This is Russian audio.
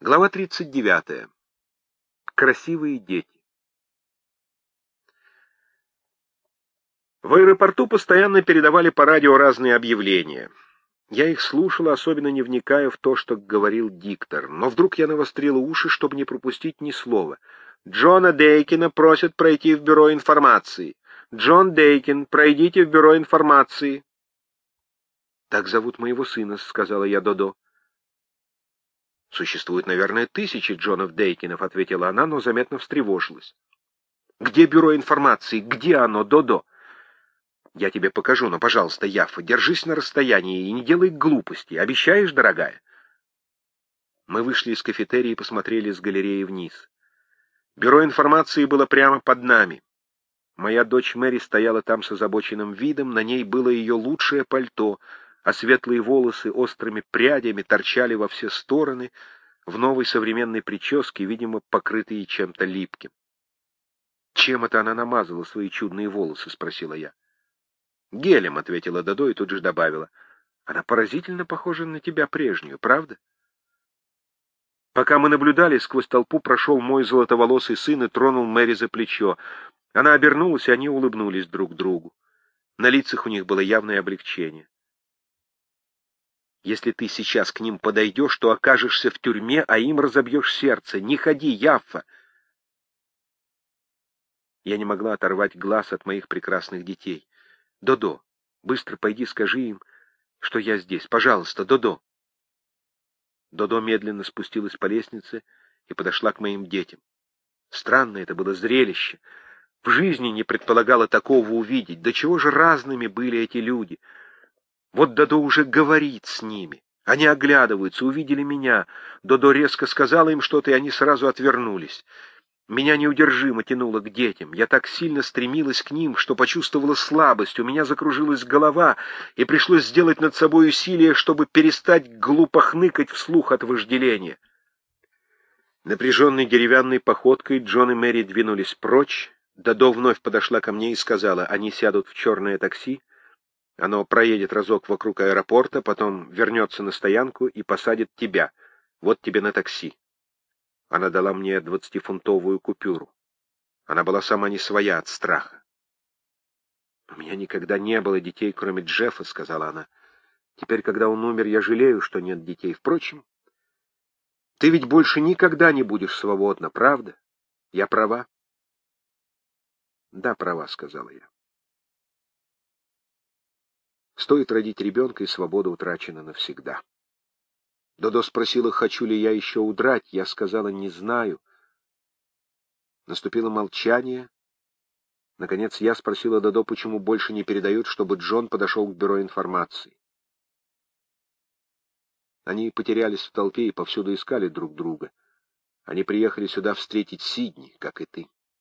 Глава 39. Красивые дети. В аэропорту постоянно передавали по радио разные объявления. Я их слушала, особенно не вникая в то, что говорил диктор. Но вдруг я навострила уши, чтобы не пропустить ни слова. Джона Дейкина просят пройти в бюро информации. Джон Дейкин, пройдите в бюро информации. «Так зовут моего сына», — сказала я Додо. «Существует, наверное, тысячи Джонов Дейкинов», — ответила она, но заметно встревожилась. «Где бюро информации? Где оно, Додо?» «Я тебе покажу, но, пожалуйста, Яфа, держись на расстоянии и не делай глупости. Обещаешь, дорогая?» Мы вышли из кафетерии и посмотрели с галереи вниз. Бюро информации было прямо под нами. Моя дочь Мэри стояла там с озабоченным видом, на ней было ее лучшее пальто — а светлые волосы острыми прядями торчали во все стороны в новой современной прическе, видимо, покрытые чем-то липким. «Чем это она намазала свои чудные волосы?» — спросила я. «Гелем», — ответила Дадо и тут же добавила. «Она поразительно похожа на тебя прежнюю, правда?» Пока мы наблюдали, сквозь толпу прошел мой золотоволосый сын и тронул Мэри за плечо. Она обернулась, и они улыбнулись друг другу. На лицах у них было явное облегчение. Если ты сейчас к ним подойдешь, то окажешься в тюрьме, а им разобьешь сердце. Не ходи, Яффа!» Я не могла оторвать глаз от моих прекрасных детей. «Додо, быстро пойди скажи им, что я здесь. Пожалуйста, Додо!» Додо медленно спустилась по лестнице и подошла к моим детям. Странно это было зрелище. В жизни не предполагала такого увидеть. До чего же разными были эти люди — вот Додо уже говорит с ними. Они оглядываются, увидели меня. Додо резко сказала им что-то, и они сразу отвернулись. Меня неудержимо тянуло к детям. Я так сильно стремилась к ним, что почувствовала слабость. У меня закружилась голова, и пришлось сделать над собой усилие, чтобы перестать глупо хныкать вслух от вожделения. Напряженной деревянной походкой Джон и Мэри двинулись прочь. Додо вновь подошла ко мне и сказала, они сядут в черное такси, оно проедет разок вокруг аэропорта, потом вернется на стоянку и посадит тебя. Вот тебе на такси. Она дала мне двадцатифунтовую купюру. Она была сама не своя от страха. «У меня никогда не было детей, кроме Джеффа», — сказала она. «Теперь, когда он умер, я жалею, что нет детей. Впрочем, ты ведь больше никогда не будешь свободна, правда? Я права?» «Да, права», — сказала я. Стоит родить ребенка, и свобода утрачена навсегда. Додо спросила, хочу ли я еще удрать. Я сказала, не знаю. Наступило молчание. Наконец я спросила Додо, почему больше не передают, чтобы Джон подошел к бюро информации. Они потерялись в толпе и повсюду искали друг друга. Они приехали сюда встретить Сидни, как и ты.